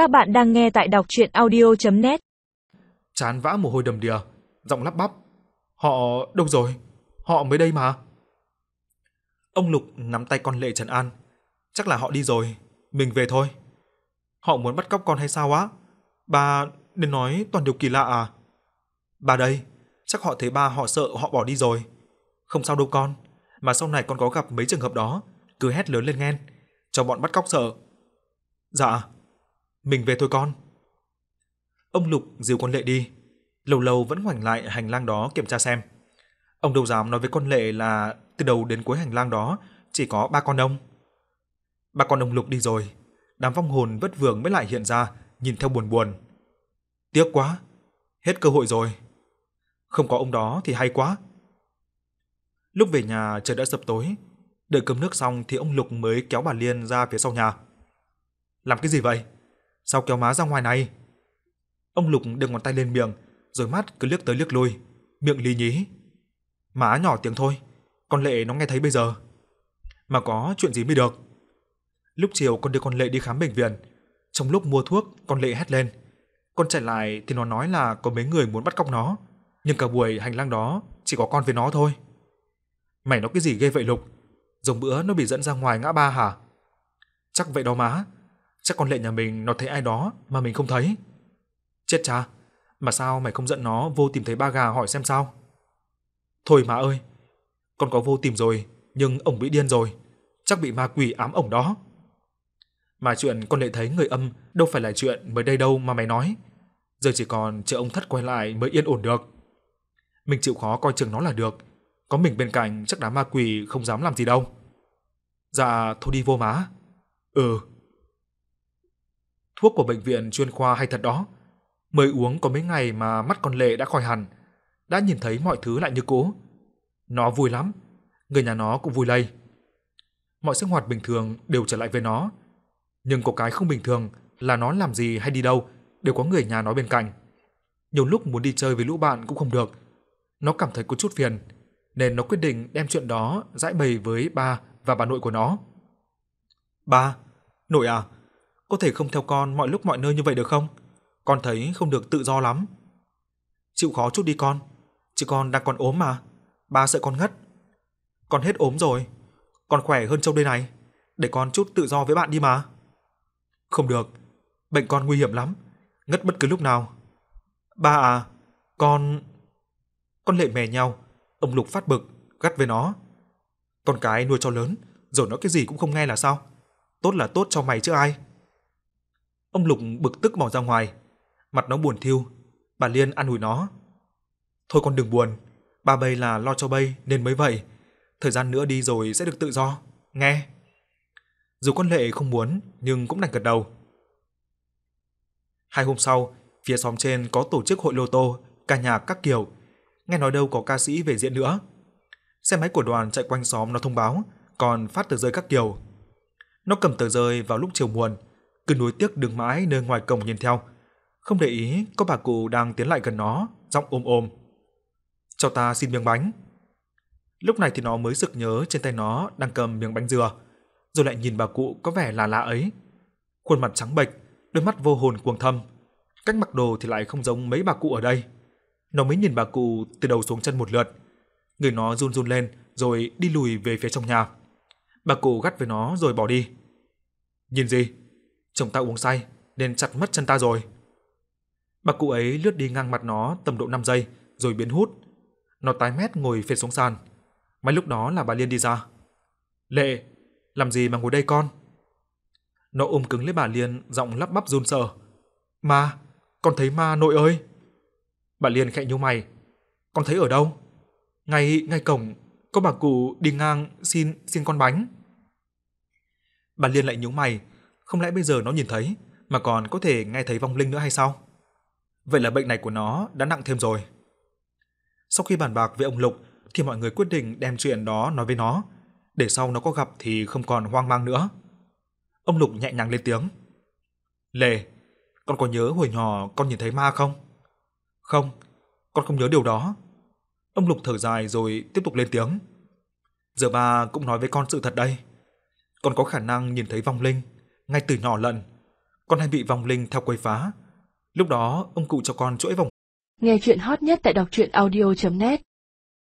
Các bạn đang nghe tại đọc chuyện audio.net Chán vã mồ hôi đầm đìa, giọng lắp bắp. Họ đâu rồi? Họ mới đây mà. Ông Lục nắm tay con Lệ Trần An. Chắc là họ đi rồi, mình về thôi. Họ muốn bắt cóc con hay sao á? Ba nên nói toàn điều kỳ lạ à? Ba đây, chắc họ thấy ba họ sợ họ bỏ đi rồi. Không sao đâu con, mà sau này con có gặp mấy trường hợp đó, cứ hét lớn lên nghe, cho bọn bắt cóc sợ. Dạ, mình về thôi con. Ông Lục dìu con Lệ đi, lâu lâu vẫn ngoảnh lại hành lang đó kiểm tra xem. Ông đâu dám nói với con Lệ là từ đầu đến cuối hành lang đó chỉ có ba con ông. Ba con ông Lục đi rồi, đám vong hồn vất vưởng mới lại hiện ra, nhìn theo buồn buồn. Tiếc quá, hết cơ hội rồi. Không có ông đó thì hay quá. Lúc về nhà trời đã sập tối, đợi cơm nước xong thì ông Lục mới kéo bà Liên ra phía sau nhà. Làm cái gì vậy? Sao kéo má ra ngoài này? Ông Lục đưa ngón tay lên miệng, rồi mắt cứ liếc tới liếc lui, miệng lì nhí. Má nhỏ tiếng thôi, con Lệ nó nghe thấy bây giờ. Mà có chuyện gì mới được. Lúc chiều con đưa con Lệ đi khám bệnh viện, trong lúc mua thuốc con Lệ hét lên. Con chạy lại thì nó nói là có mấy người muốn bắt cóc nó, nhưng cả buổi hành lang đó chỉ có con với nó thôi. Mày nói cái gì ghê vậy Lục? Giống bữa nó bị dẫn ra ngoài ngã ba hả? Chắc vậy đó má. Chắc con Lệ nhà mình nó thấy ai đó mà mình không thấy. Chết cha, mà sao mày không dẫn nó vô tìm thấy ba gà hỏi xem sao? Thôi má ơi, con có vô tìm rồi, nhưng ổng bị điên rồi, chắc bị ma quỷ ám ổng đó. Mà chuyện con Lệ thấy người âm đâu phải là chuyện mới đây đâu mà mày nói. Giờ chỉ còn chờ ông thất quay lại mới yên ổn được. Mình chịu khó coi chừng nó là được, có mình bên cạnh chắc đám ma quỷ không dám làm gì đâu. Dạ, thôi đi vô má. Ừ. Thuốc của bệnh viện chuyên khoa hay thật đó. Mới uống có mấy ngày mà mắt con Lệ đã khỏi hẳn, đã nhìn thấy mọi thứ lại như cũ. Nó vui lắm, người nhà nó cũng vui lây. Mọi sinh hoạt bình thường đều trở lại với nó, nhưng có cái không bình thường là nó làm gì hay đi đâu đều có người nhà nó bên cạnh. Nhiều lúc muốn đi chơi với lũ bạn cũng không được. Nó cảm thấy có chút phiền, nên nó quyết định đem chuyện đó giải bày với ba và bà nội của nó. Ba, nội à, có thể không theo con mọi lúc mọi nơi như vậy được không? Con thấy không được tự do lắm. Chịu khó chút đi con, chứ con đang còn ốm mà, ba sợ con ngất. Con hết ốm rồi, con khỏe hơn châu đây này, để con chút tự do với bạn đi mà. Không được, bệnh con nguy hiểm lắm, ngất bất cứ lúc nào. Ba à, con... Con lệ mè nhau, ông Lục phát bực, gắt với nó. Con cái nuôi cho lớn, rồi nó cái gì cũng không nghe là sao? Tốt là tốt cho mày chứ ai. Ông Lục bực tức bỏ ra ngoài, mặt nó buồn thiu bà Liên an ủi nó. Thôi con đừng buồn, ba bây là lo cho bây nên mới vậy, thời gian nữa đi rồi sẽ được tự do, nghe. Dù con Lệ không muốn nhưng cũng đành gật đầu. Hai hôm sau, phía xóm trên có tổ chức hội lô tô, ca nhạc các kiểu, nghe nói đâu có ca sĩ về diễn nữa. Xe máy của đoàn chạy quanh xóm nó thông báo, còn phát tờ rơi các kiểu. Nó cầm tờ rơi vào lúc chiều muộn, cứ nuối tiếc đứng mãi nơi ngoài cổng nhìn theo, không để ý có bà cụ đang tiến lại gần nó, giọng ôm ôm. "Cho ta xin miếng bánh." Lúc này thì nó mới sực nhớ trên tay nó đang cầm miếng bánh dừa, rồi lại nhìn bà cụ có vẻ là lạ ấy. Khuôn mặt trắng bệch, đôi mắt vô hồn cuồng thâm, cách mặc đồ thì lại không giống mấy bà cụ ở đây. Nó mới nhìn bà cụ từ đầu xuống chân một lượt, người nó run run lên rồi đi lùi về phía trong nhà. Bà cụ gắt với nó rồi bỏ đi. Nhìn gì? Chồng ta uống say nên chặt mất chân ta rồi. Bà cụ ấy lướt đi ngang mặt nó tầm độ 5 giây rồi biến hút. Nó tái mét ngồi phệt xuống sàn. Mấy lúc đó là bà Liên đi ra. "Lệ, làm gì mà ngồi đây con?" Nó ôm cứng lấy bà Liên, giọng lắp bắp run sợ. "Ma, con thấy ma nội ơi." Bà Liên khẽ nhíu mày. "Con thấy ở đâu?" "Ngay ngay cổng, có bà cụ đi ngang xin xin con bánh." Bà Liên lại nhíu mày, không lẽ bây giờ nó nhìn thấy mà còn có thể nghe thấy vong linh nữa hay sao? Vậy là bệnh này của nó đã nặng thêm rồi. Sau khi bàn bạc với ông Lục thì mọi người quyết định đem chuyện đó nói với nó, để sau nó có gặp thì không còn hoang mang nữa. Ông Lục nhẹ nhàng lên tiếng. "Lệ, con có nhớ hồi nhỏ con nhìn thấy ma không?" "Không, con không nhớ điều đó." Ông Lục thở dài rồi tiếp tục lên tiếng. "Giờ ba cũng nói với con sự thật đây. Con có khả năng nhìn thấy vong linh ngay từ nhỏ lận. con hay bị vong linh theo quấy phá. Lúc đó, ông cụ cho con chuỗi vòng. Nghe chuyện hot nhất tại đọc truyện audio.net